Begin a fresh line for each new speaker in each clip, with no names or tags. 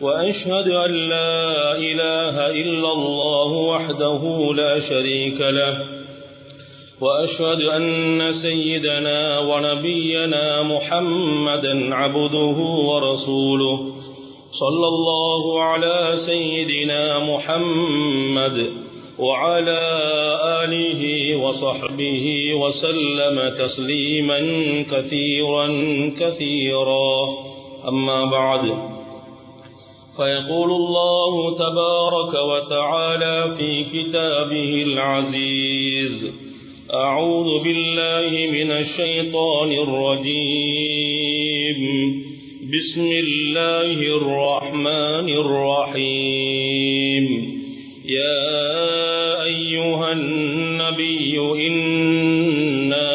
وأشهد أن لا إله إلا الله وحده لا شريك له وأشهد أن سيدنا ونبينا محمدا عبده ورسوله صلى الله على سيدنا محمد وعلى آله وصحبه وسلم تسليما كثيرا كثيرا. أما بعد فيقول الله تبارك وتعالى في كتابه العزيز أعوذ بالله من الشيطان الرجيم. بسم الله الرحمن الرحيم. يا أيها النبي إنا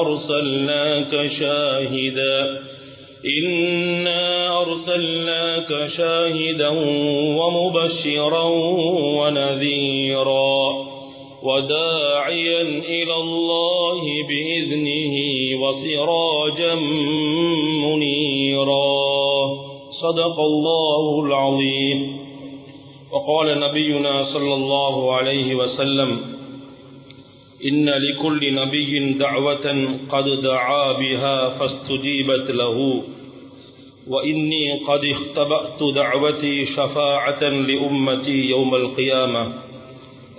أرسلناك شاهدا أرسلناك شاهدا ومبشرا ونذيرا وداعيا إلى الله بإذنه وسراجا منيرا. صدق الله العظيم. وقال نبينا صلى الله عليه وسلم إن لكل نبي دعوة قد دعا بها فاستجيبت له. وإني قد اختبأت دعوتي شفاعة لأمتي يوم القيامة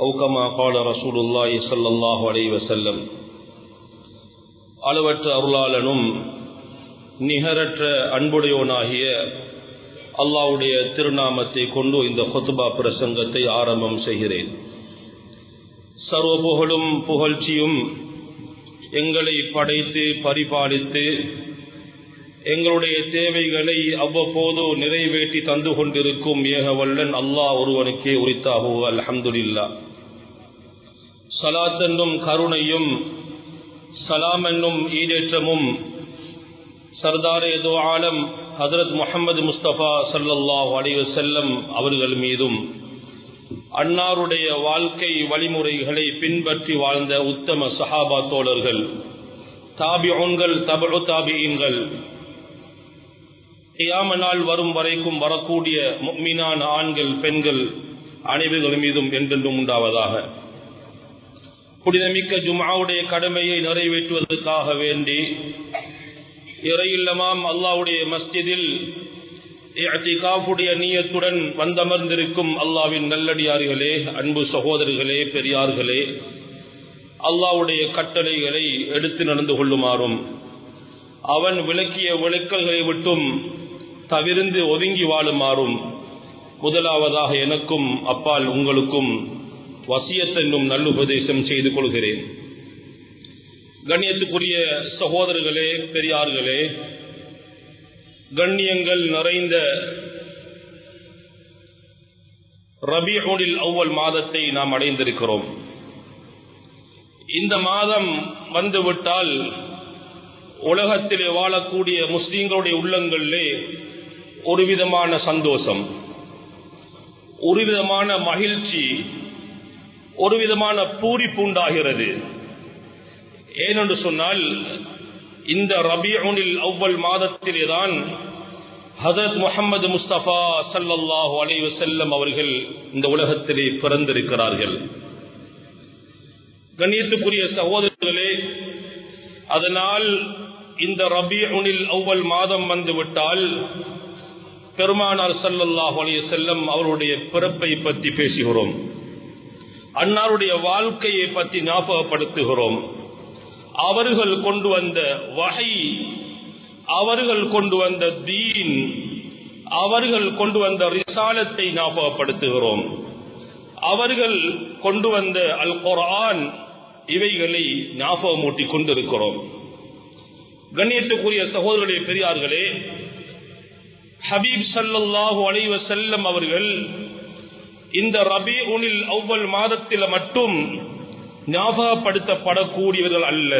أو كما قال رسول الله صلى الله عليه وسلم அளவற்ற அருளாளனும் நிகரற்ற அன்புடையோனாகிய அல்லாவுடைய திருநாமத்தை கொண்டு இந்த கொத்துபா பிரசங்கத்தை ஆரம்பம் செய்கிறேன் சர்வ புகழும் புகழ்ச்சியும் எங்களை படைத்து பரிபாலித்து எங்களுடைய தேவைகளை அவ்வப்போது நிறைவேற்றி தந்து கொண்டிருக்கும் ஏகவல்லன் அல்லாஹ் ஒருவனுக்கே உரித்தாகு அல்ஹம்துலில்லா. சலாத் என்னும் கருணையும் சலாம் என்னும் ஈடேற்றமும் சர்தாரே ஏதோ ஆலம் ஹதரத் முகமது முஸ்தபா சல்லாஹ் அலைவ செல்லம் அவர்கள் மீதும் அன்னாருடைய வாழ்க்கை வழிமுறைகளை பின்பற்றி வாழ்ந்த உத்தம சஹாபா தோழர்கள் தாபியோன்கள் தபு தாபியங்கள் கியாம நாள் வரும் வரைக்கும் வரக்கூடிய மீனான ஆண்கள் பெண்கள் அனைவர்கள் மீதும் என்றென்றும் உண்டாவதாக. புனிதமிக்க ஜுமாவுடைய கடமையை நிறைவேற்றுவதற்காக வேண்டி இறையில்லமாம் அல்லாவுடைய மஸ்ஜிதில் காஃபுடைய நீயத்துடன் வந்தமர்ந்திருக்கும் அல்லாவின் நல்லடியார்களே அன்பு சகோதரர்களே பெரியார்களே அல்லாவுடைய கட்டளைகளை எடுத்து நடந்து கொள்ளுமாறும் அவன் விளக்கிய விளக்கல்களை விட்டும் தவிர்ந்து ஒதுங்கி வாழுமாறும் முதலாவதாக எனக்கும் அப்பால் உங்களுக்கும் வசியத்தென்னும் நல்லுபதேசம் செய்து கொள்கிறேன். கண்ணியத்துக்குரிய சகோதரர்களே பெரியார்களே கண்ணியங்கள் நிறைந்த ரபிஹோனில் அவ்வல் மாதத்தை நாம் அடைந்திருக்கிறோம். இந்த மாதம் வந்துவிட்டால் உலகத்திலே வாழக்கூடிய முஸ்லீம்களுடைய உள்ளங்களிலே ஒரு விதமான சந்தோஷம் ஒரு விதமான மகிழ்ச்சி ஒரு விதமான பூரிப்பு உண்டாகிறது. ஏனென்று சொன்னால் இந்த ரபியூனில் அவ்வல் மாதத்திலே தான் ஹசரத் முகமது முஸ்தபா சல்லாஹு அலைவ செல்லம் அவர்கள் இந்த உலகத்திலே பிறந்திருக்கிறார்கள். கண்ணியத்துக்குரிய சகோதரர்களே அதனால் இந்த ரபியுனில் அவ்வல் மாதம் வந்துவிட்டால் பெருமானார் சல்லாஹ் அலைய செல்லம் அவருடைய பிறப்பை பற்றி பேசுகிறோம். அன்னாருடைய வாழ்க்கையை பற்றி ஞாபகப்படுத்துகிறோம். அவர்கள் கொண்டு வந்த வகை அவர்கள் கொண்டு வந்த தீன் அவர்கள் கொண்டு வந்த ரிசாலத்தை ஞாபகப்படுத்துகிறோம். அவர்கள் கொண்டு வந்த அல் குரான் இவைகளை ஞாபகமூட்டி கொண்டிருக்கிறோம். கண்ணியத்துக்குரிய சகோதரர்களே பெரியார்களே ஹபீப் சல்லாஹூ அலைவ செல்லம் அவர்கள் இந்த ரபி உனில் அவ்வல் மாதத்தில் மட்டும் ஞாபகப்படுத்தப்படக்கூடியவர்கள் அல்ல.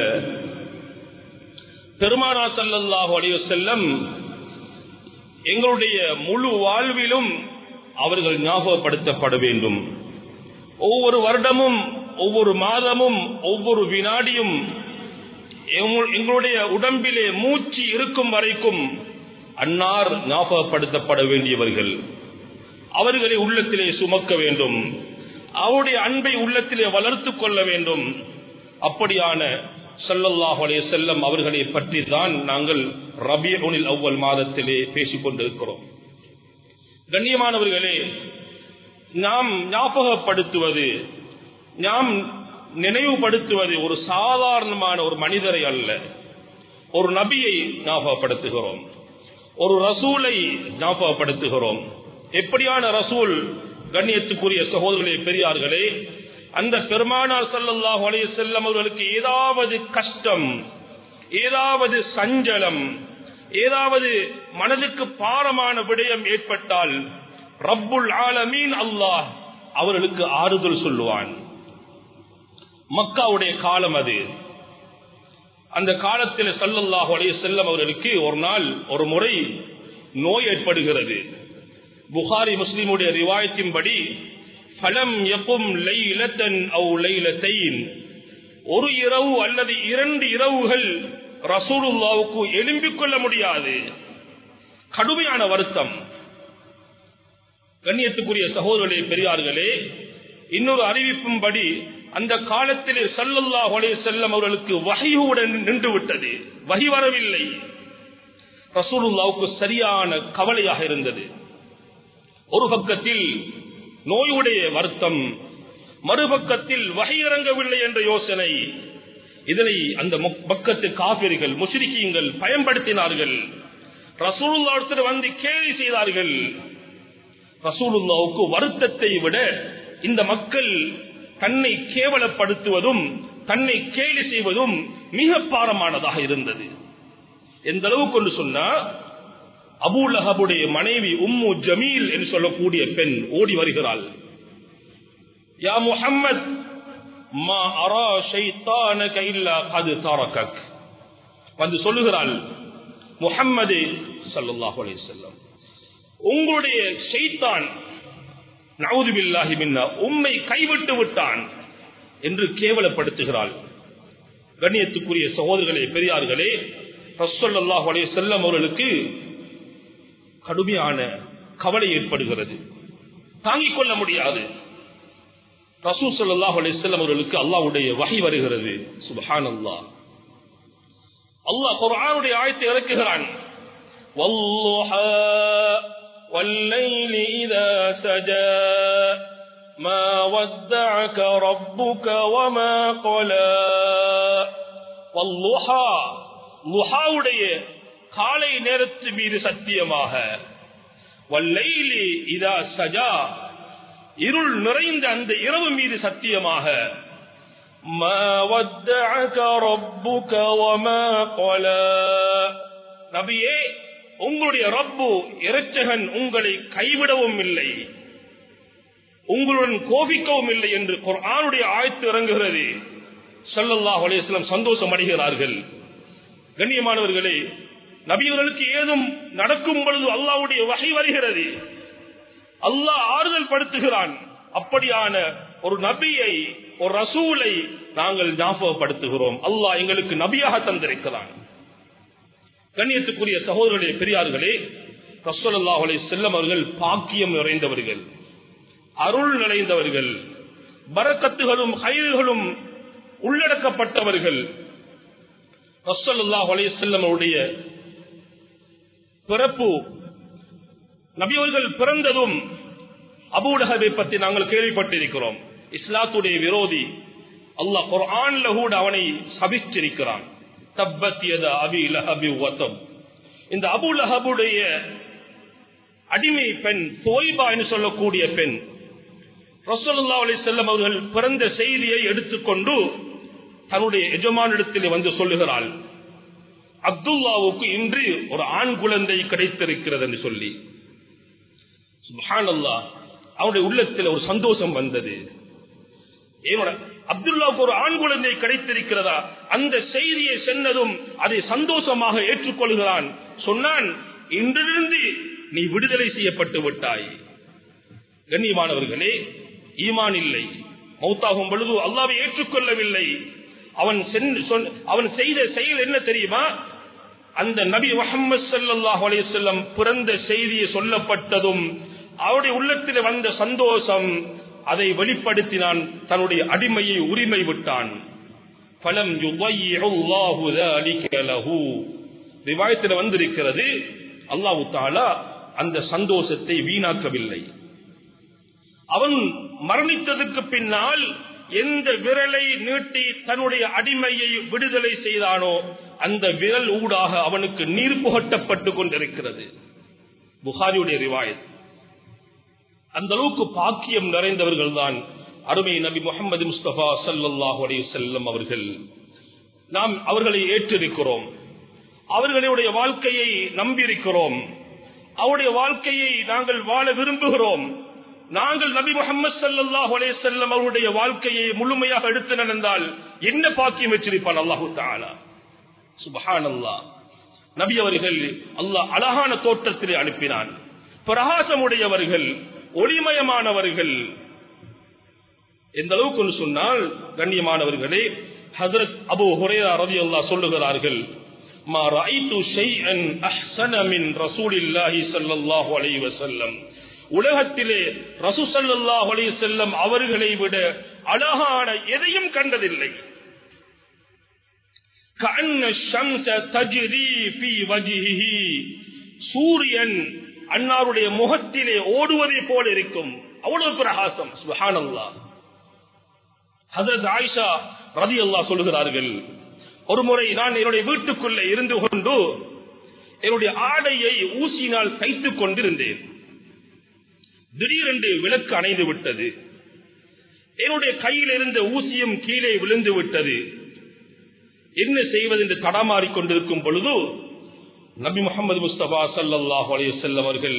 பெருமானா சல்லாஹூ அலைவ செல்லம் எங்களுடைய முழு வாழ்விலும் அவர்கள் ஞாபகப்படுத்தப்பட வேண்டும். ஒவ்வொரு வருடமும் ஒவ்வொரு மாதமும் ஒவ்வொரு வினாடியும் எங்களுடைய உடம்பிலே மூச்சு இருக்கும் வரைக்கும் அன்னார் ஞாபகப்படுத்தப்பட வேண்டியவர்கள். அவர்களை உள்ளத்திலே சுமக்க வேண்டும். அவருடைய அன்பை உள்ளத்திலே வளர்த்து கொள்ள வேண்டும். அப்படியான சல்லல்லாஹு அலைஹி செல்லம் அவர்களை பற்றி தான் நாங்கள் ரபியுனில் அவ்வல் மாதத்திலே பேசிக் கொண்டிருக்கிறோம். கண்ணியமானவர்களே நாம் ஞாபகப்படுத்துவது நாம் நினைவுபடுத்துவது ஒரு சாதாரணமான ஒரு மனிதரை அல்ல. ஒரு நபியை ஞாபகப்படுத்துகிறோம். ஒரு ரசூலை ஞாபகப்படுத்துகிறோம் எப்படியான ரசூல்? கண்ணியத்துக்குரிய சகோதரர்களே பெரியார்களே அந்த பெருமானார் சல்லாஹ் அலைய செல்லம் அவர்களுக்கு ஏதாவது கஷ்டம் ஏதாவது சஞ்சலம் ஏதாவது மனதுக்கு பாரமான விடயம் ஏற்பட்டால் ரப்புல் ஆலமீன் அல்லாஹ் அவர்களுக்கு ஆறுதல் சொல்லுவான். மக்காவுடைய காலம் அது. அந்த காலத்தில் சல்லல்லாஹு அலைய செல்லம் அவர்களுக்கு ஒரு நாள் ஒரு முறை நோய் ஏற்படுகிறது. புகாரி முஸ்லீமுடைய ரிவாயத்தின்படி பலம் எப்பும் லைலத்தன் அவு லைலத்தைன். ஒரு இரவு அல்லது இரண்டு இரவுகள் ரசூலுல்லாவுக்கு எழும்பிக் கொள்ள முடியாது. கடுமையான வருத்தம். கண்ணியத்துக்குரிய சகோதரர்களே பெரியார்களே இன்னொரு அறிவிப்பும்படி அந்த காலத்திலே சல்லுல்லா அலைஹி செல்லம் அவர்களுக்கு வகையுடன் நின்று விட்டது வகை வரவில்லை. ரசூலுல்லாவுக்கு சரியான கவலையாக இருந்தது. ஒரு பக்கத்தில் நோயுடைய வருத்தம் மறுபக்கத்தில் வகை இறங்கவில்லை என்ற யோசனை. இதனை அந்த பக்கத்து காபிர்கள் முஸ்லிக்கீங்கள் பயன்படுத்தினார்கள். ரசூலுல்லாவிடத்தில் வந்து கேள்வி செய்தார்கள். ரசூலுல்லாவுக்கு வருத்தத்தை விட இந்த மக்கள் தன்னை கேவலப்படுத்துவதும் தன்னை கேலி செய்வதும் மிக பாரமானதாக இருந்தது. எந்த அளவுக்கு ஒன்று சொன்னா அபுலஹபுடைய மனைவி உம்மு ஜமீல் என்று சொல்லக்கூடிய பெண் ஓடி வருகிறாள். யா முஹம்மத் மா அரா ஷைத்தானக இல்லா கது தாரகக். வந்து சொல்லுகிறாள் முஹம்மதே ஸல்லல்லாஹு அலைஹி வஸல்லம் உங்களுடைய ஷைத்தான் நவுதுபில்லாஹி மின்னா உம்மை கைவிட்டு விட்டான் என்று கேவலப்படுத்துகிறாள். கண்ணியத்துக்குரிய சகோதரர்களே பெரியார்களே ரசல்லாஹு அலைஹி செல்லம் அவர்களுக்கு கடுமையான கவலை ஏற்படுகிறது. தாங்கிக் கொள்ள முடியாது. ரசூ சல்லாஹ் அலிஸ்லாம் அவர்களுக்கு அல்லாவுடைய வகை வருகிறது. சுபஹான் அல்லாஹ் அல்லாஹ் குர்ஆனுடைய ஆயத்தை இறக்குகிறான். والليل إذا سجى ما ودعك ربك وما قلى والضحى லுஹாவுடைய காலை நேரத்து மீது சத்தியமாக வல்லைலி இதா சஜா இருள் நிறைந்த அந்த இரவு மீது சத்தியமாக நபியே உங்களுடைய ரப்பு இறைச்சகன் உங்களை கைவிடவும் இல்லை. உங்களுடன் கோபிக்கவும் இல்லை என்று குரானுடைய ஆயத்து இறங்குகிறது. சல்லல்லாஹ் அலையம் சந்தோஷம் அடைகிறார்கள். கண்ணியமானவர்களே நபியர்களுக்கு ஏதும் நடக்கும் பொழுது அல்லாவுடைய வகை வருகிறது. அல்லாஹ் ஆறுதல் படுத்துகிறான். அப்படியான ஒரு நபியை ஒரு ரசூலை நாங்கள் ஞாபகப்படுத்துகிறோம். அல்லாஹ் எங்களுக்கு நபியாக தந்திருக்கிறான். கண்ணியத்துக்குரிய சகோதரர்களே பெரியார்களே ரசோல்லாஹ் செல்லம் அவர்கள் பாக்கியம் நிறைந்தவர்கள் அருள் நிறைந்தவர்கள் பரக்கத்துகளும் கயிறுகளும் உள்ளடக்கப்பட்டவர்கள். ரசோல்லாஹலை செல்லம் அவருடைய பிறப்பு நபியவர்கள் பிறந்ததும் அபூடகவை பற்றி நாங்கள் கேள்விப்பட்டிருக்கிறோம். இஸ்லாத்துடைய விரோதி அல்லாஹ் குர்ஆன்ல கூட அவனை சபிச்சிருக்கிறான் தப்பத்தியத அபி லஹபி வத்தம். இந்த அபு லஹபுடைய அடிமை பெண் சோய்பா என்று சொல்லக்கூடிய பெண் ரசோல்லா அலி செல்லம் அவர்கள் பிறந்த செய்தியை எடுத்துக்கொண்டு தன்னுடைய எஜமானிடத்தில் வந்து சொல்லுகிறாள் அப்துல்லாவுக்கு இன்று ஒரு ஆண் குழந்தை கிடைத்திருக்கிறது என்று சொல்லி. சுபஹானல்லா அவனுடைய உள்ளத்தில் ஒரு சந்தோஷம் வந்தது. அப்துல்லாவுக்கு ஒரு ஆண் குழந்தை கிடைத்திருக்கிறதா? அந்த செய்தியை சென்னதும் அதை சந்தோஷமாக ஏற்றுக்கொள்கிறான். சொன்னான் இன்றிலிருந்து நீ விடுதலை செய்யப்பட்டு விட்டாய். கண்ணியமானவர்களே ஈமான் இல்லை. மௌத்தாகும் பொழுது அல்லாவை ஏற்றுக்கொள்ளவில்லை. அவன் அவன் செய்த செயல் என்ன தெரியுமா? அந்த நபி முகமது சல்லாஹ் அலிசல்லம் பிறந்த செய்தியை சொல்லப்பட்டதும் அவருடைய உள்ளத்தில் வந்த சந்தோஷம் அதை வெளிப்படுத்தினான் தன்னுடைய அடிமையை உரிமை விட்டான். பலம் ரிவாயத்தில் வந்திருக்கிறது அல்லாஹு தாலா அந்த சந்தோஷத்தை வீணாக்கவில்லை. அவன் மரணித்ததுக்கு பின்னால் எந்த விரலை நீட்டி தன்னுடைய அடிமையை விடுதலை செய்தானோ அந்த விரல் ஊடாக அவனுக்கு நீர் புகட்டப்பட்டு கொண்டிருக்கிறது. புகாரியுடைய ரிவாயத். அந்த அளவுக்கு பாக்கியம் நிறைந்தவர்கள் தான் அருமை நபி முகமது முஸ்தபா சல்லாஹூ அலி செல்லம் அவர்கள். நாம் அவர்களை ஏற்றிருக்கிறோம். அவர்களுடைய வாழ்க்கையை நம்பியிருக்கிறோம். அவருடைய வாழ்க்கையை நாங்கள் வாழ விரும்புகிறோம். நாங்கள் நபி முகமது சல்லாஹ் அலே செல்லம் அவருடைய வாழ்க்கையை முழுமையாக எடுத்து நடந்தால் என்ன பாக்கியம் வச்சிருப்பான் அல்லாஹு தாலா சுபஹான் அல்லா நபி அவர்கள் அல்லாஹ் அழகான தோற்றத்திலே அனுப்பினான். பிரகாசமுடையவர்கள் ஒளிமயமானவர்கள் எந்த அளவுக்கு சொன்னால் கண்ணியமானவர்களே ஹசரத் அபு ஹுரேரா ரதி அல்லா சொல்லுகிறார்கள் ما رأيت شيئا أحسن من رسول الله صلى الله عليه وسلم உலகத்திலே ரசூ ஸல்லல்லாஹு அலைஹி வஸல்லம் அவர்களை விட அழகான எதையும் கண்டதில்லை கஅன்ன ஷம்ஸ தஜ்ரி ஃபீ வஜ்ஹிஹி சூரியன் அன்னாருடைய முகத்திலே ஓடுவதை போல இருக்கும். அவ்வளவு பிரகாசம். சுபஹானல்லாஹ் ஹஜரத் ஆயிஷா ரலியல்லாஹு சொல்லுகிறார்கள் ஒரு முறை நான் என்னுடைய வீட்டுக்குள்ளே இருந்து கொண்டு என்னுடைய ஆடையை ஊசியினால் தைத்துக் கொண்டிருந்தேன். திடீரென்று விளக்கு அணைந்து விட்டது. என்னுடைய கையில் இருந்த ஊசியும் கீழே விழுந்து விட்டது. என்ன செய்வது என்று தடமாறிக் கொண்டிருக்கும் பொழுது நபி முகமது முஸ்தபா சல்லாஹ் அலையம் அவர்கள்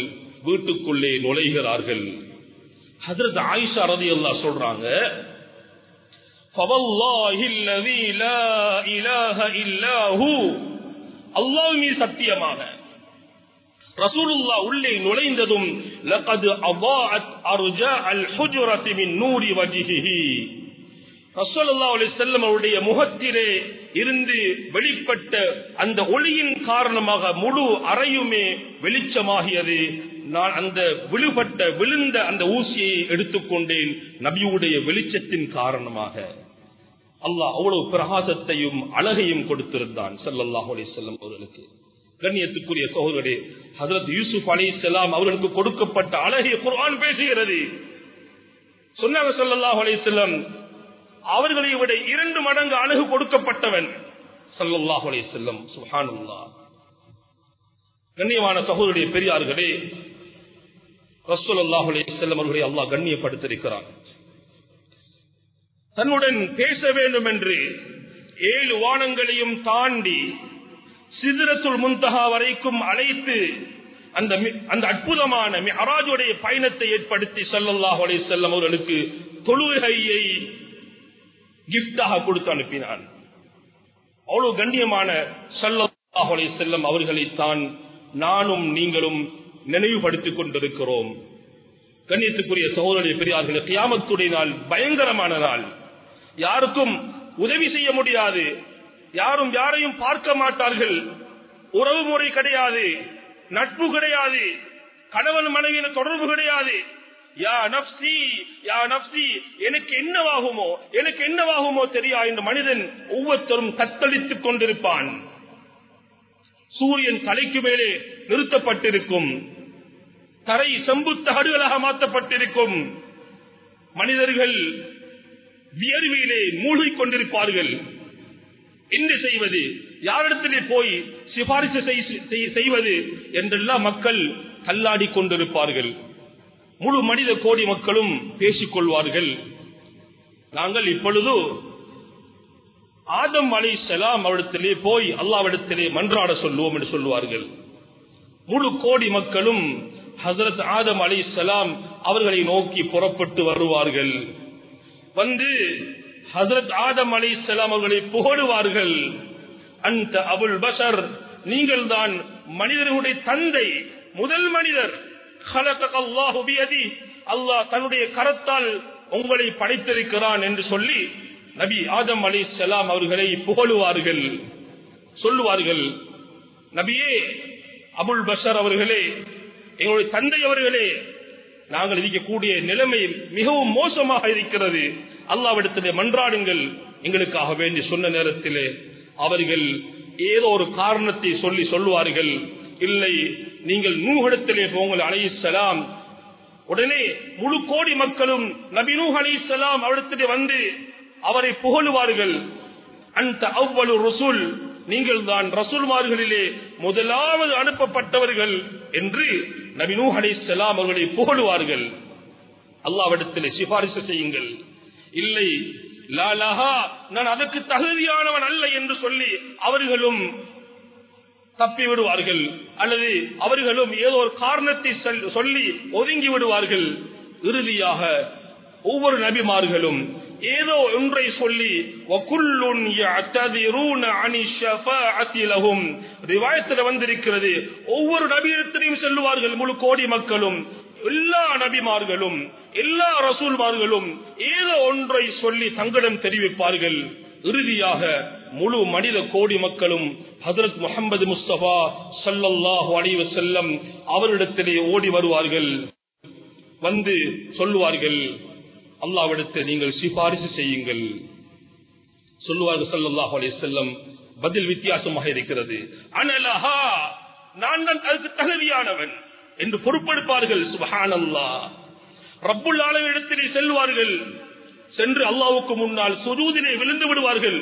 வீட்டுக்குள்ளே நுழைகிறார்கள். ஹதரத் ஆயிஷா ரதி அல்லா சொல்றாங்க அல்லாஹ் மீது சத்தியமாக ரசூலுல்லா உள்ளே நுழைந்ததும் லகது அவாஅத் அர்ஜா அல் ஹுஜரத் மின் நூரி வஜ்ஹிஹி. ரசூலுல்லாஹி அலைஹி செல்லம் அவருடைய முகத்திலே இருந்து வெளிப்பட்ட அந்த ஒளியின் காரணமாக முழு அறையுமே வெளிச்சமாகியது. நான் அந்த விழுபட்ட விழுந்த அந்த ஊசியை எடுத்துக்கொண்டேன் நபியுடைய வெளிச்சத்தின் காரணமாக. அல்லாஹ் அவ்வளவு பிரகாசத்தையும் அழகையும் கொடுத்திருந்தான் சல்லல்லாஹு அலி செல்லம் அவர்களுக்கு. கண்ணியத்துக்குரிய சகோதரே ஹசரத் யூசுப் அலி செல்லாம் அவர்களுக்கு கொடுக்கப்பட்ட அழகிய குர்ஆன் பேசுகிறது. சொன்னாங்க வலீஸ் செல்லம் அவர்களை விட இரண்டு மடங்கு அழகு கொடுக்கப்பட்டவன் சல்லல்லாஹு செல்லும் கண்ணியமான சகோதரிய பெரியார்களே ரசூலுல்லாஹி அலைஹி அவர்களை அல்லாஹ் கண்ணியப்படுத்தியிருக்கிறான். தன்னுடன் பேச வேண்டும் என்று ஏழு வானங்களையும் தாண்டி சிதிரத்துள் முந்தகா வரைக்கும் அழைத்து அந்த அந்த அற்புதமான அராஜுடைய பயணத்தை ஏற்படுத்தி சல்லல்லாஹு அலைஹி அவர்களுக்கு தொழுகையை கிப்டாக கொடுத்து அனுப்பினான். அவ்வளவு கண்ணியமான சல்லல்லாஹு செல்லம் அவர்களைத்தான் அவர்களை தான் நானும் நீங்களும் நினைவுபடுத்திக் கொண்டிருக்கிறோம். கண்ணியத்துக்குரிய சகோதரிய பெரியார்கள் கியாமத்துடைய நாள் பயங்கரமான நாள். யாருக்கும் உதவி செய்ய முடியாது. யாரும் யாரையும் பார்க்க மாட்டார்கள். உறவு முறை கிடையாது. நட்பு கிடையாது. கணவன் மனைவியின் தொடர்பு கிடையாது. யா நப்சி யா நப்சி எனக்கு என்னவாகுமோ எனக்கு என்னவாகுமோ தெரியா இந்த மனிதன் ஒவ்வொருத்தரும் தத்தளித்துக் கொண்டிருப்பான். சூரியன் தலைக்கு மேலே நிறுத்தப்பட்டிருக்கும். தரை செம்பு தகடுகளாக மாற்றப்பட்டிருக்கும். மனிதர்கள் வியர்வியிலே மூழ்கிக் கொண்டிருப்பார்கள். என்ன செய்வது? யாரிடத்திலே போய் சிபாரிசு செய்வது? என்றெல்லாம் மக்கள் தள்ளாடி கொண்டிருப்பார்கள். முழு மனித கோடி மக்களும் பேசிக் கொள்வார்கள் நாங்கள் இப்பொழுது ஆதம் அலை செலாம் அவரிடத்திலே போய் அல்லாவிடத்திலே மன்றாட சொல்லுவோம் என்று சொல்லுவார்கள். முழு கோடி மக்களும் ஹசரத் ஆதம் அலை சலாம் அவர்களை நோக்கி புறப்பட்டு வருவார்கள். வந்து ஹசரத் ஆதம் அலி சலாம் அவர்களை புகழுவார்கள் அந்த அபுல் பஷர் நீங்கள் தான் மனிதர்களுடைய தந்தை முதல் மனிதர். அல்லாஹ் தன்னுடைய கரத்தால் உங்களை படைத்திருக்கிறான் என்று சொல்லி நபி ஆதம் அலி சலாம் அவர்களை புகழுவார்கள் சொல்லுவார்கள். நபியே அபுல் பஷர் அவர்களே எங்களுடைய தந்தை அவர்களே நாங்கள் இருக்கக்கூடிய நிலைமை மிகவும் மோசமாக இருக்கிறது. அல்லாவிடத்திலே மன்றாடுங்கள். எங்களுக்காக வேண்டி சொன்ன நேரத்திலே அவர்கள் ஏதோ ஒரு காரணத்தை சொல்லி சொல்லுவார்கள். இல்லை நீங்கள் நூகடத்திலே போங்கள் அலைசலாம் உடனே முழு கோடி மக்களும் நபினூ அலிசலாம் அவரிடத்திலே வந்து அவரை புகழுவார்கள். அந்த அவ்வளவு ரசூல். நீங்கள் தான் ரசூல்மார்களிலே முதலாவது அனுப்பப்பட்டவர்கள் என்று நபினூ அலிசலாம் அவர்களை புகழுவார்கள். அல்லாவிடத்திலே சிபாரிசு செய்யுங்கள். இல்லை லாலஹா நான் அதற்கு தகுதியானவன் அல்ல என்று சொல்லி அவர்களும் தப்பி விடுவார்கள் அல்லது அவர்களும் ஏதோ ஒரு காரணத்தை சொல்லி ஒதுங்கி விடுவார்கள் இறுதியாக ஒவ்வொரு நபிமார்களும் ஏதோ ஒன்றை சொல்லி வந்திருக்கிறது. ஒவ்வொரு நபியிடத்திலையும் செல்லுவார்கள் முழு கோடி மக்களும். எல்லா நபிமார்களும் எல்லா ரசூல்மார்களும் ஏதோ ஒன்றை சொல்லி தங்களிடம் தெரிவிப்பார்கள். இறுதியாக முழு மனித கோடி மக்களும் ஹசரத் முகமது முஸ்தபா சல்லல்லாஹு அலைவ செல்லம் அவரிடத்திலே ஓடி வருவார்கள். வந்து சொல்லுவார்கள் அல்லாவிடத்தை நீங்கள் சிபாரிசு செய்யுங்கள். சொல்லுவார்கள் சல்லல்லாஹு அலைய செல்லம் பதில் வித்தியாசமாக இருக்கிறது. அனலஹா நான் தான் அதுக்கு தகுதியானவன் என்று பொறுப்பெடுப்பார்கள் சுபஹான் அல்லா ரப்புல் ஆலமிடத்திலே செல்வார்கள். சென்று அல்லாவுக்கு முன்னால் சுரூதிலே விழுந்து விடுவார்கள்.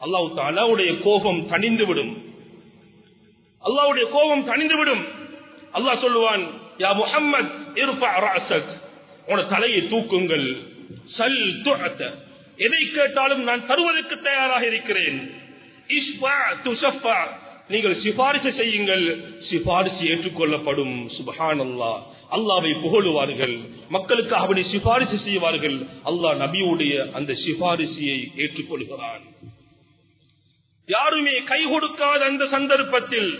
அல்லாஹு அல்லாவுடைய கோபம் தணிந்து விடும். அல்லாவுடைய கோபம் தணிந்து விடும். அல்லாஹ் சொல்லுவான் யா முஹம்மத் உன தலையை தூக்குங்கள். சல் துஅத. எதை கேட்டாலும் நான் தருவதற்கு தயாராக இருக்கிறேன். நீங்கள் சிபாரிசு செய்யுங்கள். சிபாரிசு ஏற்றுக்கொள்ளப்படும். சுபஹான் அல்லா அல்லாவை புகழுவார்கள். மக்களுக்கு அப்படி சிபாரிசு செய்வார்கள். அல்லாஹ் நபியுடைய அந்த சிபாரிசியை ஏற்றுக்கொள்கிறான். யாருமே கை கொடுக்காத அந்த சந்தர்ப்பத்தில்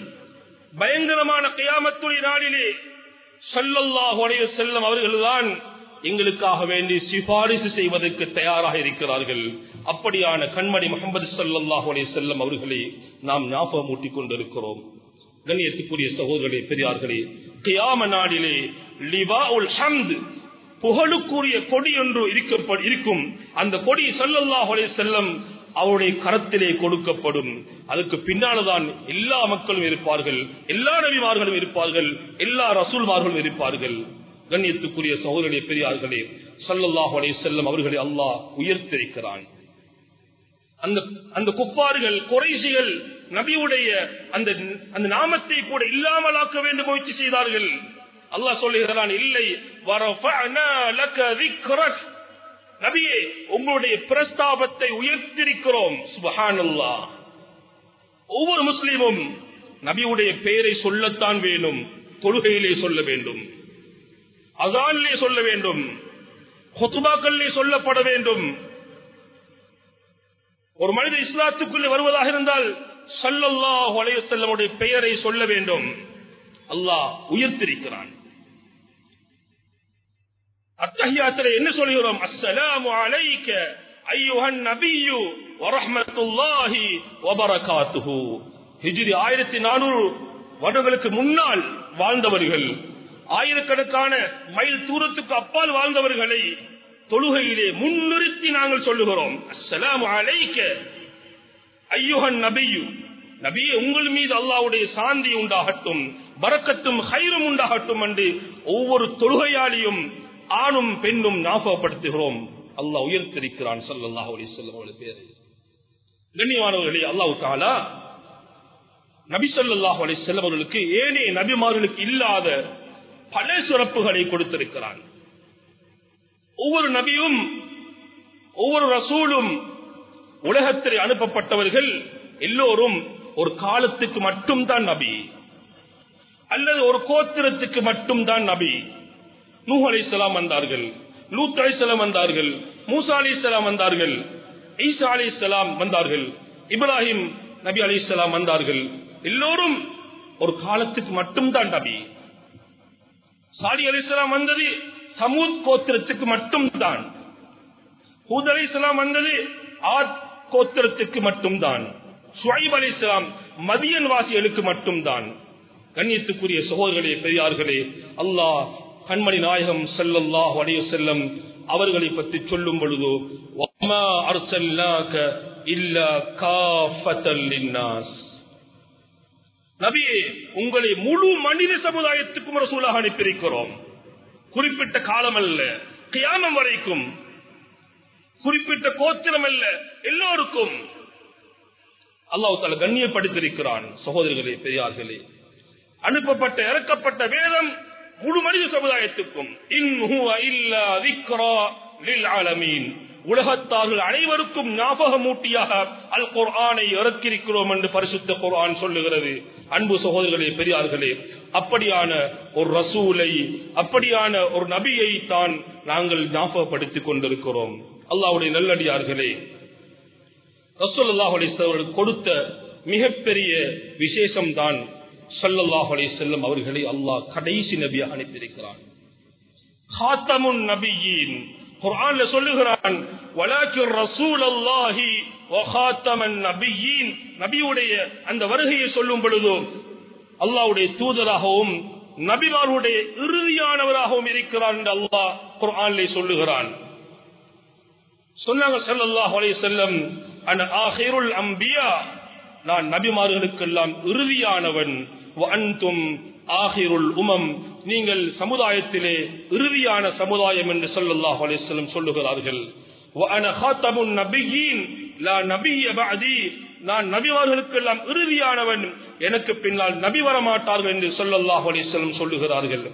பயங்கரமான கையாமத்துறை நாளிலே சொல்லல்லாஹுடைய செல்லும் அவர்கள்தான் எங்களுக்காக வேண்டி சிபாரிசு செய்வதற்கு தயாராக இருக்கிறார்கள். அப்படியான கண்மணி முகமது சல்லாஹுடைய செல்லம் அவர்களை நாம் ஞாபகம் ஊட்டிக் கொண்டிருக்கிறோம். கண்ணியத்துக்குரிய சகோதரர்களே பெரியார்களே கியாம நாடிலே லிவா உல் ஹம்த் புகழுக்குரிய கொடி ஒன்று இருக்கும். அந்த கொடி சல்லல்லாஹுடைய செல்லம் அவருடைய கரத்திலே கொடுக்கப்படும். அதுக்கு பின்னால்தான் எல்லா மக்களும் இருப்பார்கள் எல்லா நபிமார்களும் இருப்பார்கள் எல்லா ரசூல்மார்களும் இருப்பார்கள். கண்ணியத்துக்குரிய சகோதரனுடைய பெரியார்களே சல்லல்லாஹு அலே செல்லம் அவர்களை அல்லாஹ் உயர்த்திருக்கிறான். அந்த அந்த குப்பார்கள் குறைசிகள் நபியுடைய அந்த அந்த நாமத்தை கூட இல்லாமலாக்க வேண்டும் முயற்சி செய்தார்கள். அல்லாஹ் சொல்லுகிறான் இல்லை நபியே உங்களுடைய பிரஸ்தாபத்தை உயர்த்திருக்கிறோம். சுபஹானுல்லா ஒவ்வொரு முஸ்லீமும் நபியுடைய பெயரை சொல்லத்தான் வேணும் தொழுகையிலே சொல்ல வேண்டும் அசானிலே சொல்ல வேண்டும் ஹொத்துபாக்களிலே சொல்லப்பட வேண்டும். ஒரு மனித இஸ்லாத்துக்குள்ளே வருவதாக இருந்தால் சல்லல்லாஹு அலைஹி பெயரை சொல்ல வேண்டும். அல்லாஹ் உயர்த்திருக்கிறான். அத்தஹியாத்திலே என்ன சொல்கிறோம்? அஸ்ஸலாமு அலைக்க ஐயுஹன் நபியு வரஹ்மத்துல்லாஹி வபரகாத்துஹு. ஹிஜ்ரி 1400 வருடங்களுக்கு முன்னால் வாழ்ந்தவர்கள் ஆயிரக்கணக்கான மைல் தூரத்துக்கு அப்பால் வாழ்ந்தவர்களை தொழுகையிலே முன்னிறுத்தி நாங்கள் சொல்லுகிறோம். அஸ்ஸலாமு அலைக்க ஐயுஹன் நபியு. நபியே உங்கள் மீது அல்லாவுடைய சாந்தி உண்டாகட்டும் பறக்கத்தும் ஹைரும் உண்டாகட்டும் என்று ஒவ்வொரு தொழுகையாளியும் ஆணும் பெண்ணும் ஞாபகப்படுத்துகிறோம். அல்லாஹ் உயர்த்திருக்கிறான் சல்லாஹ் அலி சொல்லம் பேரு கண்ணியமானவர்களே அல்லாஹு தாலா நபி சொல்லாஹ் அலி செல்லவர்களுக்கு ஏனே நபிமார்களுக்கு இல்லாத பல சிறப்புகளை கொடுத்திருக்கிறான். ஒவ்வொரு நபியும் ஒவ்வொரு ரசூலும் உலகத்தில் அனுப்பப்பட்டவர்கள் எல்லோரும் ஒரு காலத்துக்கு மட்டும்தான் நபி. அல்லது ஒரு கோத்திரத்துக்கு மட்டும்தான் நபி. நூ அலிசலாம் வந்தார்கள் லூத் அலிசலாம் வந்தார்கள் மூசா அலி இஸ்லாம் வந்தார்கள் ஈசா அலி இஸ்லாம் வந்தார்கள் இப்ராஹிம் நபி அலி இஸ்லாம் வந்தார்கள். எல்லோரும் ஒரு காலத்துக்கு மட்டும்தான் நபி. சாலி அலி இஸ்லாம் வந்தது சமூத் கோத்திரத்துக்கு மட்டும்தான். ஹூத் அலி இஸ்லாம் வந்தது ஆத் கோத்திரத்துக்கு மட்டும்தான். சுவைப் அலி இஸ்லாம் மதியன் வாசிகளுக்கு மட்டும்தான். கண்ணியத்துக்குரிய சகோதரர்களே பெரியார்களே அல்லாஹ் கண்மணி நாயகம் செல்லல்லாஹ் அடைய செல்லம் அவர்களை பற்றி சொல்லும் பொழுது நபியே உங்களை முழு மனித சமுதாயத்துக்கும் ரசூலாக அனுப்பியிருக்கிறோம். குறிப்பிட்ட காலம் அல்ல கியாமம் வரைக்கும். குறிப்பிட்ட கோத்திரம் அல்ல எல்லோருக்கும். அல்லாஹு தால கண்ணியப்படுத்தியிருக்கிறான். சகோதரிகளே பெரியார்களே. அனுப்பப்பட்ட இறக்கப்பட்ட வேதம் முழு மனித சமுதாயத்துக்கும் இன் உலகத்தார்கள் அனைவருக்கும் ஞாபகமூட்டியாக அல் குர்ஆனை இறக்கிருக்கிறோம் என்று பரிசுத்த குர்ஆன் சொல்லுகிறது. அன்பு சகோதரர்களே பெரியார்களே அப்படியான ஒரு ரசூலை அப்படியான ஒரு நபியை தான் நாங்கள் ஞாபகப்படுத்திக் கொண்டிருக்கிறோம். அல்லாஹ்வுடைய நல்லடியார்களே ரசூல் அல்லாஹ் வஸல்லம் கொடுத்த மிகப்பெரிய விசேஷம்தான் தான் ஸல்லல்லாஹு அலைஹி அவர்களை அல்லாஹ் கடைசி நபியாக அனுப்பியிருக்கிறான். காத்தமுன் நபியின் குரான்ல சொல்லுகிறான் வலாக்கிர் ரசூலல்லாஹி வ நபியின். நபியுடைய அந்த வருகையை சொல்லும் பொழுது அல்லாஹ்வுடைய தூதராகவும் நபிமாருடைய இறுதியானவராகவும் இருக்கிறார் என்று அல்லாஹ் குர்ஆனிலே சொல்லுகிறான். சொன்னாங்க ஸல்லல்லாஹு அலைஹி வஸல்லம் அன ஆகிருல் அம்பியா நான் நபிமார்களுக்கெல்லாம் இறுதியானவன். வ அன்தும் உமம். நீங்கள் சமுதாயத்திலே இறுதியான சமுதாயம் என்று சொல்லல்லாஹ் அலிஸ்லம் சொல்லுகிறார்கள். வ நான் நபிமார்களுக்கெல்லாம் இறுதியானவன். எனக்கு பின்னால் நபி வர மாட்டார்கள் என்று சொல்லல்லாஹ் அலிஸ்லம் சொல்லுகிறார்கள்.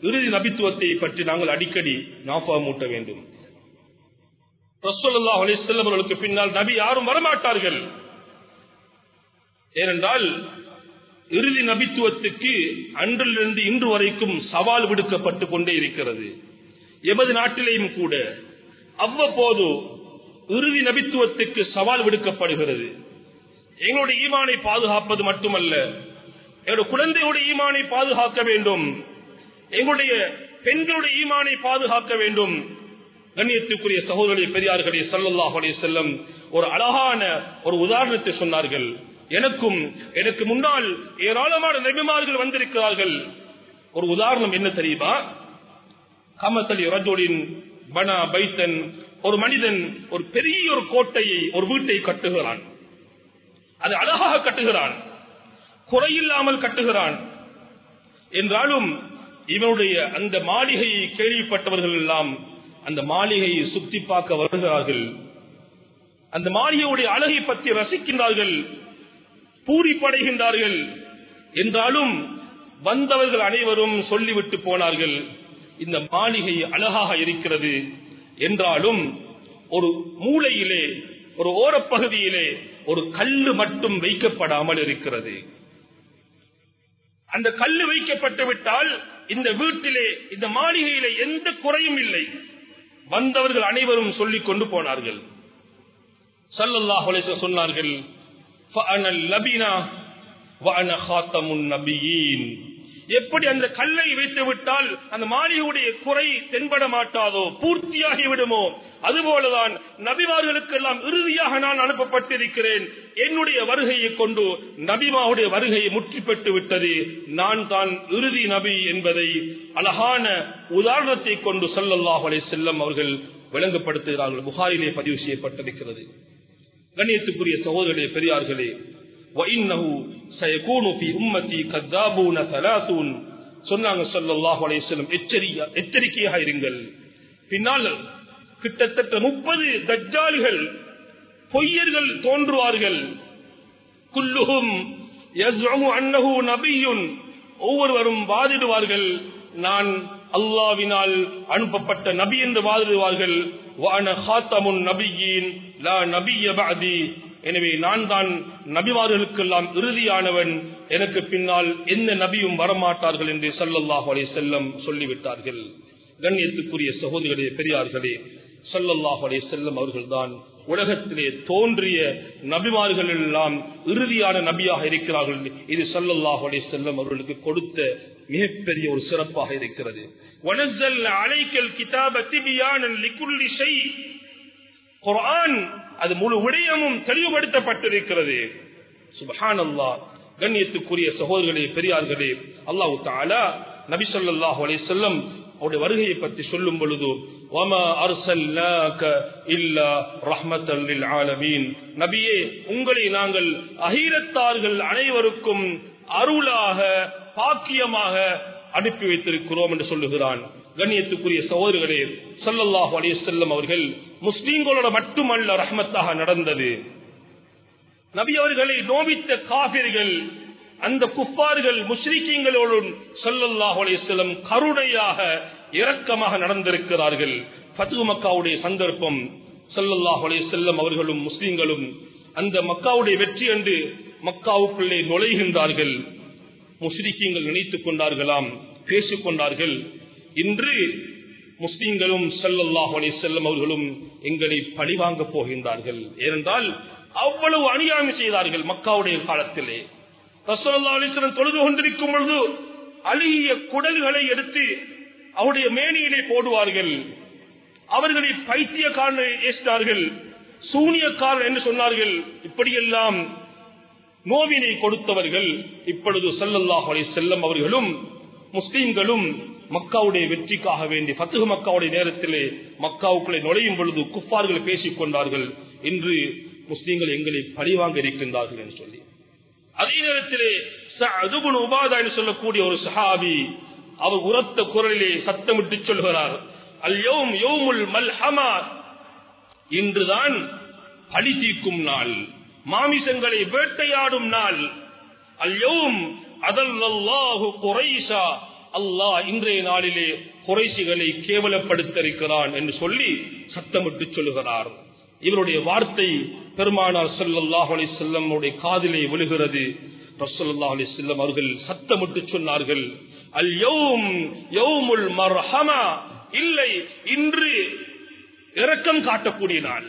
இறுதி நபித்துவத்தை பற்றி நாங்கள் அடிக்கடி ஞாபகமூட்ட வேண்டும். ரசூலுல்லாஹி அவர்களுக்கு பின்னால் நபி யாரும் வரமாட்டார்கள். ஏனென்றால் இறுதி நபித்துவத்துக்கு அன்றிலிருந்து இன்று வரைக்கும் சவால் விடுக்கப்பட்டு கொண்டே இருக்கிறது. எமது நாட்டிலேயும் கூட அவ்வப்போது இறுதி நபித்துவத்துக்கு சவால் விடுக்கப்படுகிறது. எங்களுடைய ஈமானை பாதுகாப்பது மட்டுமல்ல எங்களுடைய குழந்தையுடைய ஈமானை பாதுகாக்க வேண்டும் எங்களுடைய பெண்களுடைய ஈமானை பாதுகாக்க வேண்டும். கண்ணியத்துக்குரிய சகோதரி பெரியார்களே சல்லாஹ் அலைஹி வஸல்லம் ஒரு அழகான ஒரு உதாரணத்தை சொன்னார்கள். எனக்கும் எனக்கு முன்னால் ஏராளமான நபிமார்கள் வந்திருக்கிறார்கள். ஒரு உதாரணம் என்ன தெரியுமா? கமத்தலி ரஜோடின் பனா பைத்தன் ஒரு மனிதன் ஒரு பெரிய ஒரு கோட்டையை ஒரு வீட்டை கட்டுகிறான். அது அழகாக கட்டுகிறான். குறையில்லாமல் கட்டுகிறான். என்றாலும் இவனுடைய அந்த மாளிகையை கேள்விப்பட்டவர்கள் எல்லாம் அந்த மாளிகையை சுத்தி பார்க்க வருகிறார்கள். அந்த மாளிகையுடைய அழகை பற்றி ரசிக்கின்றார்கள். பூரிப்படைகின்றார்கள். என்றாலும் வந்தவர்கள் அனைவரும் சொல்லிவிட்டு போனார்கள் இந்த மாளிகை அழகாக இருக்கிறது என்றாலும் ஒரு மூலையிலே ஒரு ஓரப்பகுதியிலே ஒரு கல்லு மட்டும் வைக்கப்படாமல் இருக்கிறது. அந்த கல்லு வைக்கப்பட்டு விட்டால் இந்த வீட்டிலே இந்த மாளிகையிலே எந்த குறையும் இல்லை. வந்தவர்கள் அனைவரும் சொல்லிக் கொண்டு போனார்கள். சல்லல்லாஹ் சொன்னார்கள் எப்படி அந்த கல்லை வைத்து விட்டால் அந்த மாளிகையுடைய குறை தென்பட மாட்டாதோ பூர்த்தியாகி விடுமோ? அதுபோலதான் நபிமார்களுக்கு எல்லாம் இறுதியாக நான் அனுப்பப்பட்டிருக்கிறேன். என்னுடைய வருகையை கொண்டு நபிமாவுடைய வருகையை முற்றி பெற்று விட்டது. நான் தான் இறுதி நபி என்பதை அழகான உதாரணத்தை கொண்டு சல்லல்லாஹு செல்லம் அவர்கள் விளங்கப்படுத்துகிறார்கள். புகாரிலே பதிவு செய்யப்பட்டிருக்கிறது. கண்ணியத்துக்குரிய சகோதரர்களே பெரியார்களே சொன்னாங்க சொல்லாஹ் அலையம் எச்சரிக்கையாக இருங்கள். பின்னால் கிட்டத்தட்ட முப்பது தஜ்ஜாலிகள் பொய்யர்கள் தோன்றுவார்கள். குல்லுகும் அன்னஹு நபியுன். ஒவ்வொருவரும் வாதிடுவார்கள். நான் அல்லாவினால் அனுப்பப்பட்ட நபி என்று வாதிடுவார்கள். நபியின் எனவே நான் தான் நபிமார்களுக்கெல்லாம் இறுதியானவன். எனக்கு பின்னால் எந்த நபியும் வரமாட்டார்கள் என்று சல்லல்லாஹு அலே செல்லம் சொல்லிவிட்டார்கள். கண்ணியத்துக்குரிய சகோதரர்களே பெரியார்களே சல்லல்லாஹு அலே செல்லம் அவர்கள்தான் உலகத்திலே தோன்றிய நபிமார்கள் எல்லாம் இறுதியான நபியாக இருக்கிறார்கள். இது சல்லல்லாஹு அலி செல்லம் அவர்களுக்கு கொடுத்த மிகப்பெரிய ஒரு சிறப்பாக இருக்கிறது. குரான் அலைக்கல் குர்ஆன் அது முழு விடயமும் தெளிவுபடுத்தப்பட்டிருக்கிறது. சுபஹானல்லாஹ். கண்ணியத்துக்குரிய சகோதரர்களே பெரியார்களே அல்லாஹ் தாலா நபி சொல்லாஹ் அலி செல்லம் அவருடைய வருகையை பற்றி சொல்லும் பொழுது நபியே உங்களை நாங்கள் அகிரத்தார்கள் அனைவருக்கும் அருளாக பாக்கியமாக அனுப்பி வைத்திருக்கிறோம் என்று சொல்லுகிறான். கண்ணியத்துக்குரிய சகோதரர்களே சல்லல்லாஹு அலைய செல்லம் அவர்கள் முஸ்லீம்களோட மட்டுமல்ல ரஹ்மத்தாக நடந்தது. நபி அவர்களை நோவித்த காபிர்கள் அந்த குப்பார்கள் முஸ்லிக்கீங்களோடு சொல்லல்லாஹுலேசலம் கருணையாக இரக்கமாக நடந்திருக்கிறார்கள். பத்து மக்காவுடைய சந்தர்ப்பம் சொல்லல்லாஹுலே செல்லம் அவர்களும் முஸ்லிம்களும் அந்த மக்காவுடைய வெற்றி அன்று மக்காவுக்குள்ளே நுழைகின்றார்கள். முஸ்லிக்கீங்கள் நினைத்துக் கொண்டார்களாம் பேசிக் கொண்டார்கள். இன்று முஸ்லீம்களும் ஸல்லல்லாஹு அலைஹி வஸல்லம் அவர்களும் எங்களை பழிவாங்க போகின்றார்கள். ஏனென்றால் அவ்வளவு அநியாயம் செய்தார்கள் மக்காவுடைய காலத்திலே. ரசோல்லா அலிஸ்வரன் தொழுது கொண்டிருக்கும் பொழுது அழுகிய குடல்களை எடுத்து அவருடைய மேனியிலே போடுவார்கள். அவர்களை பைத்தியக்காரனை ஏசினார்கள். சூனியக்காரன் என்று சொன்னார்கள். இப்படியெல்லாம் நோவினை கொடுத்தவர்கள் இப்பொழுது சல்லல்லாஹ் அலி செல்லம் அவர்களும் முஸ்லீம்களும் மக்காவுடைய வெற்றிக்காக வேண்டி பத்துகு மக்காவுடைய நேரத்திலே மக்காவுக்குள்ளே நுழையும் பொழுது குப்பார்கள் பேசிக் கொண்டார்கள் இன்று முஸ்லீம்கள் எங்களை பழிவாங்க இருக்கின்றார்கள் என்று சொல்லி. அதே நேரத்திலே சஅதுபுன் உபாதா என்று சொல்லக்கூடிய ஒரு சஹாபி அவர் உரத்த குரலிலே சத்தமிட்டு சொல்கிறார் அல்யோம் யோமுல் மல்ஹமா. இன்றுதான் பழி தீர்க்கும் நாள் மாமிசங்களை வேட்டையாடும் நாள். அல்யோம் அதல்லாஹு குறைசா அல்லாஹ் இன்றைய நாளிலே குறைசிகளை கேவலப்படுத்த இருக்கிறான் என்று சொல்லி சத்தமிட்டு சொல்லுகிறார். இவருடைய வார்த்தை பெருமானார் சல்லாஹ் அலி செல்லமுடைய காதிலே விழுகிறது. ரசல்லாஹ் அலி செல்லம் அவர்கள் சத்தமிட்டு சொன்னார்கள் அல் யோம் யோமுல் மர்ஹமா இல்லை இன்று இரக்கம் காட்டக்கூடிய நாள்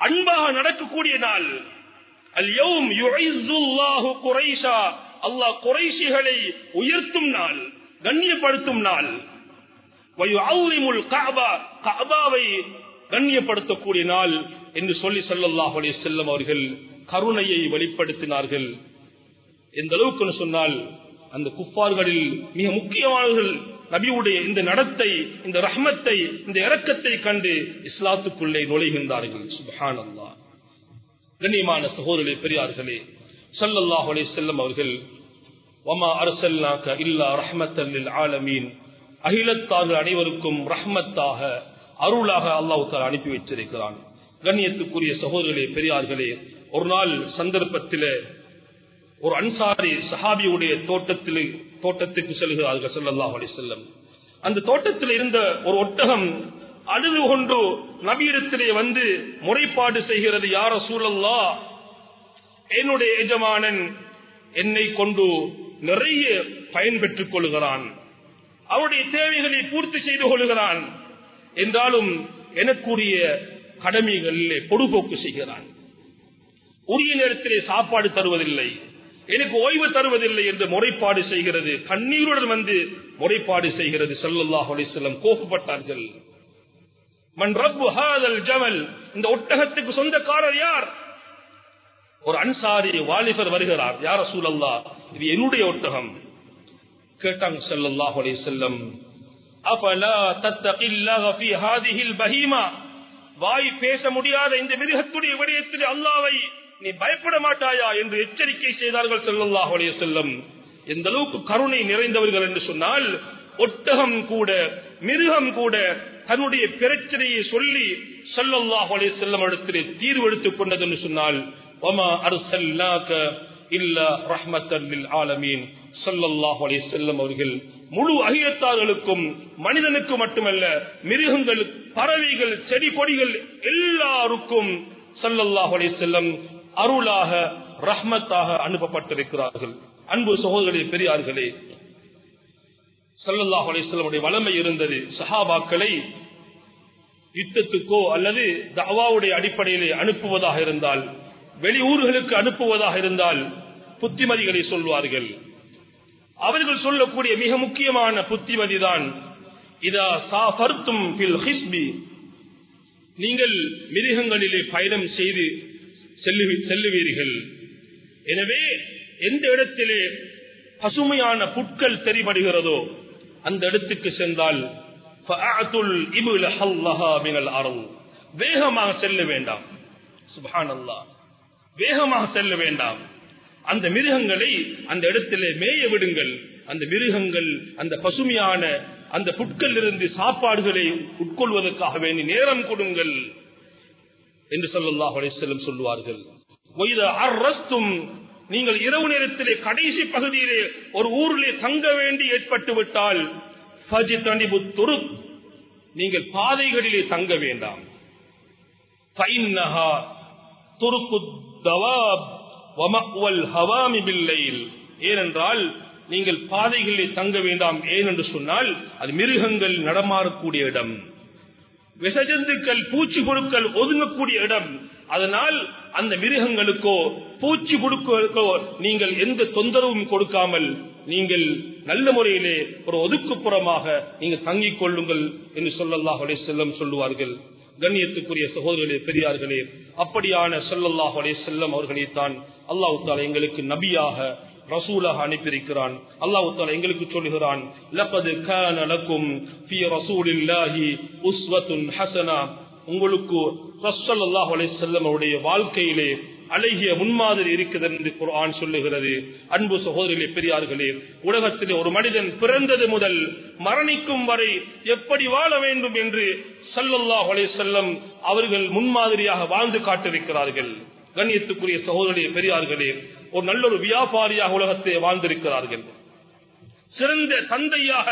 அன்பாக நடக்கக்கூடிய நாள். அல் யோம் யுஐசுல்லாஹு குறைஷா அல்லாஹ் குறைஷிகளை உயர்த்தும் நாள் கண்ணியப்படுத்தும் நாள். வயுஅல்லிமுல் காபாவை கண்ணியப்படுத்தக்கூடிய நாள் என்று சொல்லி சொல்லல்லாஹ் செல்லம் அவர்கள் கருணையை வெளிப்படுத்தினார்கள். எந்த அளவுக்கு சொன்னால் அந்த குப்பார்களில் மிக முக்கியமானவர்கள் நபியுடைய இந்த நடத்தை இந்த ரஹ்மத்தை இந்த இறக்கத்தை கண்டு இஸ்லாத்துக்குள்ளே நுழைகின்றார்கள். சுபஹான் அல்லா கண்ணியமான சகோதரே பெரியார்களே சல்லல்லாஹ் செல்லம் அவர்கள் வமா அரசல்லாக்க இல்லா ரஹ்மத்தல்லில் ஆலமீன். அகிலத்தார்கள் அனைவருக்கும் ரஹ்மத்தாக அருளாக அல்லாஹு அனுப்பி வச்சிருக்கிறான் கண்ணியத்துக்குரிய சகோதரர்களே பெரியார்களே ஒரு நாள் சந்தர்ப்பத்தில் ஒரு அன்சாரி சஹாபியுடைய தோட்டத்தில் தோட்டத்துக்கு செல்கிறார்கள் செல்லல்லா அலி செல்லம் அந்த தோட்டத்தில் இருந்த ஒரு ஒட்டகம் அழுது கொண்டு நவீனத்திலே வந்து முறைப்பாடு செய்கிறது. யார சூழல்லா என்னுடைய எஜமானன் என்னை கொண்டு நிறைய பயன் பெற்றுக் கொள்கிறான். அவருடைய தேவைகளை பூர்த்தி செய்து கொள்கிறான். என்றாலும் எனக்குரிய கடமைகளிலே பொடுபோக்கு செய்கிறான். உரிய நேரத்திலே சாப்பாடு தருவதில்லை. எனக்கு ஓய்வு தருவதில்லை என்று முறைப்பாடு செய்கிறது. கண்ணீருடன் வந்து முறைப்பாடு செய்கிறது. சல்லுல்லாஹ் அலிஸ்லம் கோபப்பட்டார்கள். மண் ரப்பு ஹாதல் ஜமல். இந்த ஒட்டகத்துக்கு சொந்தக்காரர் யார்? ஒரு அன்சாரி வாலிபர் வருகிறார். யார சூழல்லா இது என்னுடைய ஒட்டகம். கேட்டாங்க சல்லல்லாஹு அலி செல்லம் அஃபலா தத்தகில்லாஹ ஃபீ ஹாதிஹில் பஹீமா வாய் பேச முடியாத இந்த மிருகத்துடைய விடயத்தில் அல்லாவை நீ பயப்பட மாட்டாயா என்று எச்சரிக்கை செய்தார்கள் செல்லல்லாஹ் அலைஹி செல்லும் எந்த அளவுக்கு கருணை நிறைந்தவர்கள் என்று சொன்னால் ஒட்டகம் கூட மிருகம் கூட தன்னுடைய பிரச்சனையை சொல்லி செல்லல்லாஹ் அலைஹி வஸல்லம் இடத்திலே தீர்வு எடுத்துக் கொண்டது என்று சொன்னால் வமா அர்சல்னாக இல்ல ரஹ்மத்தன் லில் ஆலமீன். ஸல்லல்லாஹு செல்லம் அவர்கள் முழு அகியத்தார்களுக்கும் மனிதனுக்கு மட்டுமல்ல மிருகங்கள் பறவைகள் செடி கொடிகள் எல்லாருக்கும் ஸல்லல்லாஹு செல்லம் அருளாக ரஹ்மத்தாக அனுப்பப்பட்டிருக்கிறார்கள். அன்பு சகோதரி பெரியார்களே ஸல்லல்லாஹு செல்லமுடைய வளமை இருந்தது. சஹாபாக்களை யுத்தத்துக்கோ அல்லது தவாவுடைய அடிப்படையிலே அனுப்புவதாக இருந்தால் வெளியூர்களுக்கு அனுப்புவதாக இருந்தால் புத்திமதிகளை சொல்வார்கள். அவர்கள் சொல்லக்கூடிய மிக முக்கியமான புத்திமதிதான். இதா சாஃபர்த்தும் பில் ஹிஸ்பி. நீங்கள் மிருகங்களிலே பயணம் செய்து செல்லு- செல்லுவீர்கள். எனவே எந்த இடத்திலே பசுமையான புட்கள் தெரிபடுகிறதோ அந்த இடத்துக்கு சென்றால் வேகமாக செல்ல வேண்டாம். சுப்ஹானல்லாஹ். வேகமாக செல்ல வேண்டாம். அந்த மிருகங்களை அந்த இடத்திலே மேய விடுங்கள். அந்த மிருகங்கள் அந்த பசுமையான அந்த புட்களிலிருந்து சாப்பாடுகளை உட்கொள்வதற்காக வேண்டி நேரம் கொடுங்கள் என்று சொல்லல்லாஹ் அலிசல்லம் சொல்லுவார்கள். நீங்கள் இரவு நேரத்திலே கடைசி பகுதியிலே ஒரு ஊரிலே தங்க வேண்டி ஏற்பட்டு விட்டால் நீங்கள் பாதைகளிலே தங்க வேண்டாம். துருக்கு தவாப். ஹவாமி பில்லையில். ஏனென்றால் நீங்கள் பாதைகளிலே தங்க வேண்டாம் ஏன் என்று சொன்னால் அது மிருகங்கள் நடமாறக்கூடிய இடம். விஷஜந்துக்கள் பூச்சி பொருட்கள் ஒதுங்கக்கூடிய இடம். அதனால் அந்த மிருகங்களுக்கோ பூச்சி புழுக்களுக்கோ நீங்கள் எந்த தொந்தரவும் கொடுக்காமல் நீங்கள் நல்ல முறையிலே ஒரு ஒதுக்குப்புறமாக நீங்கள் தங்கிக் கொள்ளுங்கள் என்று சொல்லல்லாஹ் செல்லம் சொல்லுவார்கள். கண்ணியத்துக்குரிய சகோதரர்களே பெரியார்களே அப்படியான சொல்லல்லாஹ் செல்லம் அவர்களைத்தான் அல்லாஹு தாலா எங்களுக்கு நபியாக ரசூலாக அனுப்பியிருக்கிறான். அல்லாஹு தாலா எங்களுக்கு சொல்லுகிறான் லaqad kana lakum fi rasulillahi uswatun hasana உங்களுக்கு ரசூலுல்லாஹி அலைஹி வஸல்லம் அவருடைய வாழ்க்கையிலே அழகிய முன்மாதிரி இருக்கிறது என்று குரான் சொல்லுகிறது. அன்பு சகோதரிகளே பெரியார்களே உலகத்திலே ஒரு மனிதன் பிறந்தது முதல் மரணிக்கும் வரை எப்படி வாழ வேண்டும் என்று சல்லல்லாஹ் செல்லம் அவர்கள் முன்மாதிரியாக வாழ்ந்து காட்டிருக்கிறார்கள் கண்ணியத்துக்குரிய சகோதரர்களே பெரியார்களே ஒரு நல்ல ஒரு வியாபாரியாக உலகத்திலே வாழ்ந்திருக்கிறார்கள். சிறந்த தந்தையாக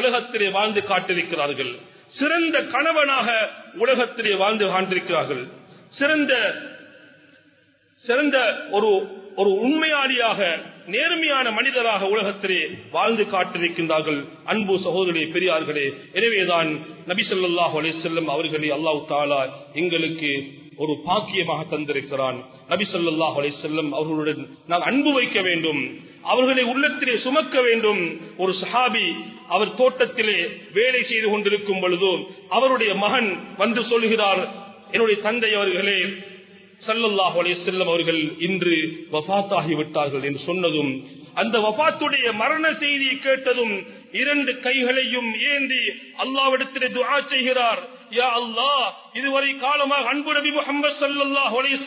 உலகத்திலே வாழ்ந்து காட்டிருக்கிறார்கள் சிறந்த கணவனாக உலகத்திலே வாழ்ந்து காண்டிருக்கிறார்கள் சிறந்த சிறந்த ஒரு ஒரு உண்மையாளியாக நேர்மையான மனிதராக உலகத்திலே வாழ்ந்து காட்டிருக்கின்றார்கள் அன்பு சகோதரி பெரியார்களே. எனவேதான் நபி ஸல்லல்லாஹு அலிசல்லம் அவர்களை அல்லாஹ் தாலா எங்களுக்கு ஒரு பாக்கியமாக தந்திருக்கிறான். நபி ஸல்லல்லாஹு அலிசல்லம் அவர்களுடன் நாம் அன்பு வைக்க வேண்டும். அவர்களை உள்ளத்திலே சுமக்க வேண்டும். ஒரு சஹாபி அவர் தோட்டத்திலே வேலை செய்து கொண்டிருக்கும் பொழுது அவருடைய மகன் வந்து சொல்கிறார் என்னுடைய தந்தை அவர்களே சல்லுல்லாஹ் அலைஹி அவர்கள் இன்று வபாத்தாகி விட்டார்கள் என்று சொன்னதும் அந்த வபாத்துடைய மரண செய்தியை கேட்டதும் இரண்டு கைகளையும் ஏந்தி அல்லாவிடத்திலே துவா செய்கிறார். யா அல்லாஹ் இதுவரை காலமாக அன்பு நபி முஹம்மது ஸல்லல்லாஹு அலைஹி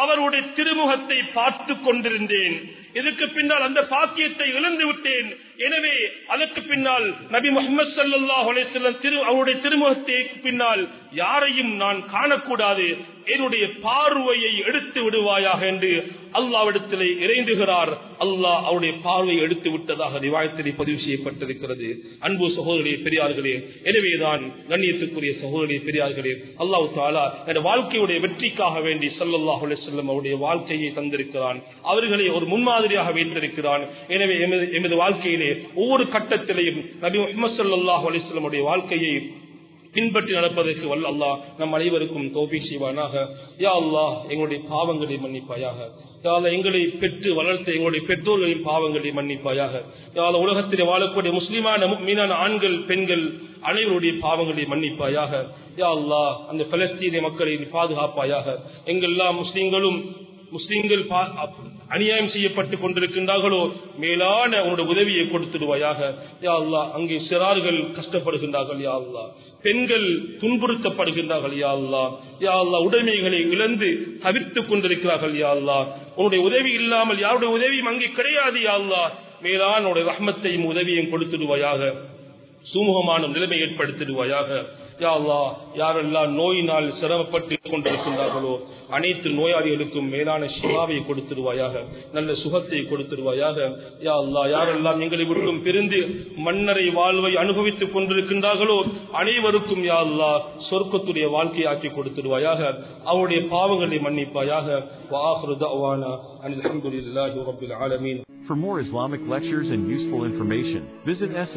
அவருடைய திருமுகத்தை பார்த்து கொண்டிருந்தேன். இதுக்கு பின்னால் அந்த பாக்கியத்தை இழந்து விட்டேன். எனவே அதற்கு பின்னால் நபி முகமது சல்லாஹ் திரு அவருடைய திருமுகத்தை பின்னால் யாரையும் நான் காணக்கூடாது. என்னுடைய பார்வையை எடுத்து விடுவாயாக என்று அல்லாவிடத்திலே இறைந்துகிறார். அல்லாஹ் அவருடைய பார்வையை எடுத்து விட்டதாக ரிவாயத்திலே பதிவு செய்யப்பட்டிருக்கிறது. அன்பு சகோதரிய பெரியார்களே எனவேதான் கண்ணியத்துக்குரிய சகோதரிய பெரியார்களே அல்லாஹ் தாலா என் வாழ்க்கையுடைய வெற்றிக்காக வேண்டி சல்லல்லாஹ் செல்லம் அவருடைய வாழ்க்கையை தந்திருக்கிறான். அவர்களை ஒரு முன்மாதிரியாக வைத்திருக்கிறான். எனவே எமது எமது வாழ்க்கையிலே ஒவ்வொரு கட்டத்திலையும் நபி முகமது சல்லாஹ் அலிஸ்லமுடைய வாழ்க்கையை பின்பற்றி நடப்பதற்கு வல்ல அல்லா நம் அனைவருக்கும் தோப்பி செய்வானாக. யா அல்லா எங்களுடைய பாவங்களை மன்னிப்பாயாக. யா எங்களை பெற்று வளர்த்த எங்களுடைய பெற்றோர்களின் பாவங்களை மன்னிப்பாயாக. யா உலகத்திலே வாழக்கூடிய முஸ்லிமான மீனான ஆண்கள் பெண்கள் அனைவருடைய பாவங்களை மன்னிப்பாயாக. யா அல்லாஹ் அந்த பலஸ்தீன மக்களை பாதுகாப்பாயாக. எங்கெல்லாம் முஸ்லிம்களும் முஸ்லிம்கள் அநியாயம் செய்யப்பட்டுக் கொண்டிருக்கின்றார்களோ மேலான உன்னோட உதவியை கொடுத்துடுவாயாக. யா அல்லா அங்கே சிறார்கள் கஷ்டப்படுகின்றார்கள் யா அல்லா பெண்கள் துன்புறுத்தப்படுகின்றார்கள் யா அல்லா யா அல்லா உடைமைகளை இழந்து தவிர்த்துக் கொண்டிருக்கிறார்கள் யா அல்லா உன்னுடைய உதவி இல்லாமல் யாருடைய உதவியும் அங்கே கிடையாது யா அல்லா மேலான உடைய ரஹ்மத்தையும் உதவியும் கொடுத்துடுவாயாக. சுமூகமான நிலைமை ஏற்படுத்திடுவாயாக. யாவா யாரெல்லாம் நோயினால் சிரமப்பட்டு கொண்டிருக்கின்றார்களோ அனைத்து நோயாளிகளுக்கும் மேலான சிவாவை கொடுத்துருவாயாக நல்ல சுகத்தை கொடுத்துருவாயாக. யா அல்லா யாரெல்லாம் எங்களை விட்டும் பிரிந்து மன்னரை வாழ்வை அனுபவித்துக் கொண்டிருக்கின்றார்களோ அனைவருக்கும் யா அல்லா சொர்க்கத்துடைய வாழ்க்கையாக்கி கொடுத்துருவாயாக. அவருடைய பாவங்களை மன்னிப்பாயாக. வாஹ்ரு
For more Islamic lectures and useful information, visit SL